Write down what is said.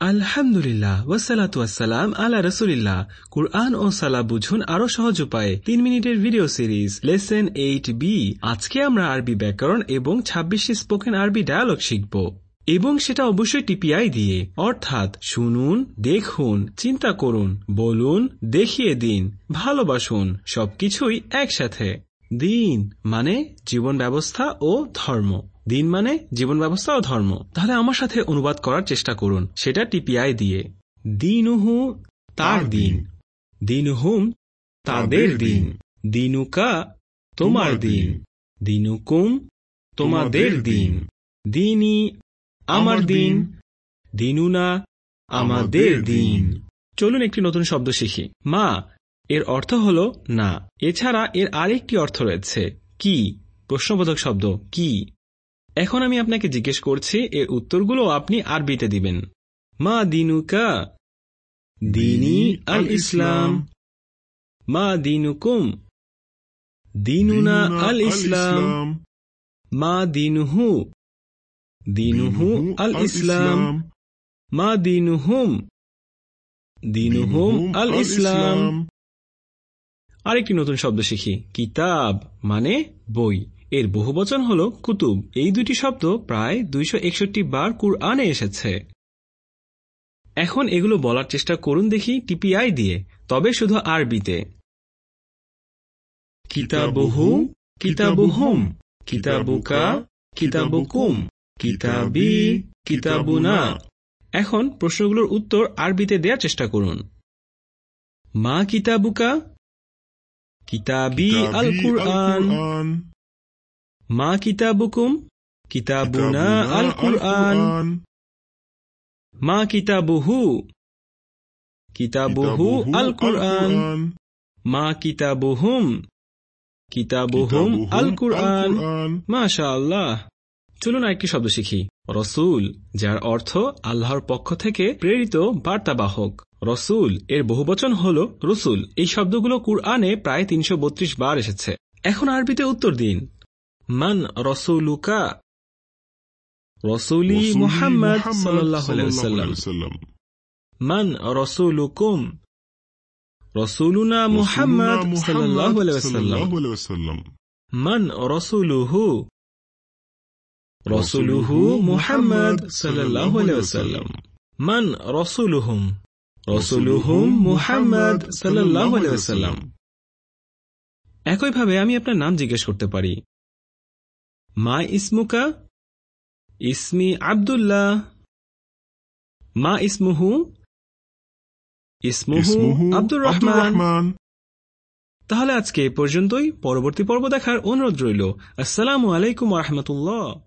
আলহামদুলিল্লাহ ওয়াসালাতু ওয়াসালাম আলা রসুলিল্লাহ। কুরআন ও সালা বুঝুন আরও সহজ উপায়ে। তিন মিনিটের video series, lesson eight B. আজকে আমরা আরবি ব্যাকরণ এবং ছাব্বিশটি স্পোকেন আরবি ডায়ালগ শিখব। এবং সেটা অবশ্যই টিপিআই দিয়ে। অর্থাৎ শুনুন, দেখুন, চিন্তা করুন, বলুন, দেখিয়ে দিন, ভালোবাসুন, সবকিছুই একসাথে। দিন মানে জীবন ব্যবস্থা ও ধর্ম। দিন মানে জীবন ব্যবস্থা ও ধর্ম। তাহলে আমার সাথে অনুবাদ করার চেষ্টা করুন। সেটা টিপিআই দিয়ে। দিনুহু তার দিন। দিনহুম তাদের দিন। দিনুকা তোমার দিন। দিনুকুম তোমাদের দিন। দিনই আমার দিন। দিনুনা আমাদের দিন। চলুন একটি নতুন শব্দ শিখি। মা এর অর্থ হল না। এছাড়া এর আরেকটি অর্থ রয়েছে। কি? প্রশ্নবোধক শব্দ। কি? এখন আমি আপনাকে জিজ্ঞেস করছি এর উত্তরগুলো আপনি আরবিতে দিবেন। মা দিনুকা দিনী আল ইসলাম। মা দিনুকুম দিনুনা আল ইসলাম। মা দিনুহু দিনুহু আল ইসলাম। মা দিনুহুম দিনুহুম আল ইসলাম। আরেকটি নতুন শব্দ শিখি। কিতাব মানে বই। এর বহুবচন হল কুতুব। এই দুটি শব্দ প্রায় দুইশ একষট্টি বার কুরআনে এসেছে। এখন এগুলো বলার চেষ্টা করুন দেখি টিপিআই দিয়ে, তবে শুধু আরবিতে। কিতাবহু কিতাবুকা, কিতাবুকুম, কিতাবি, কিতাবুনা। এখন প্রশ্নগুলোর উত্তর আরবিতে দেওয়ার চেষ্টা করুন। মা কিতাবুকা, কিতাবি আল কুরআন মা কিতাবুকুম? কিতাবুনা আল কুরআন মা কিতাবুহু? কিতাবুহু আল কুরআন মা কিতাবুহুম? কিতাবুহুম আল কুরআন মাশা আল্লাহ চলুন একটি শব্দ শিখি। রসুল যার অর্থ আল্লাহর পক্ষ থেকে প্রেরিত বার্তাবাহক। রসুল এর বহুবচন হল রসুল। এই শব্দগুলো কুরআনে প্রায় তিনশো বত্রিশ বার এসেছে। এখন আরবিতে উত্তর দিন। মান রসুলুকা? রসুলি মুহাম্মদ সাল্লাম। মান রসুলুকুম? রসুলুনা মুহাম্মদ সাল্লাম। মান রসুলুহু? রসুলুহু মুহাম্মদ সাল্লাম। মান রসুলুহুম? রসুলুহুম মুহাম্মদ সাল্লাম। একইভাবে আমি আপনার নাম জিজ্ঞেস করতে পারি। মা ইসমুকা? ইসমি আবদুল্লাহ। মা ইসমুহু? ইসমুহু আব্দুর রহমান। তাহলে আজকে এ পর্যন্তই। পরবর্তী পর্ব দেখার অনুরোধ রইল। আসসালামু আলাইকুম রহমতুল্লাহ।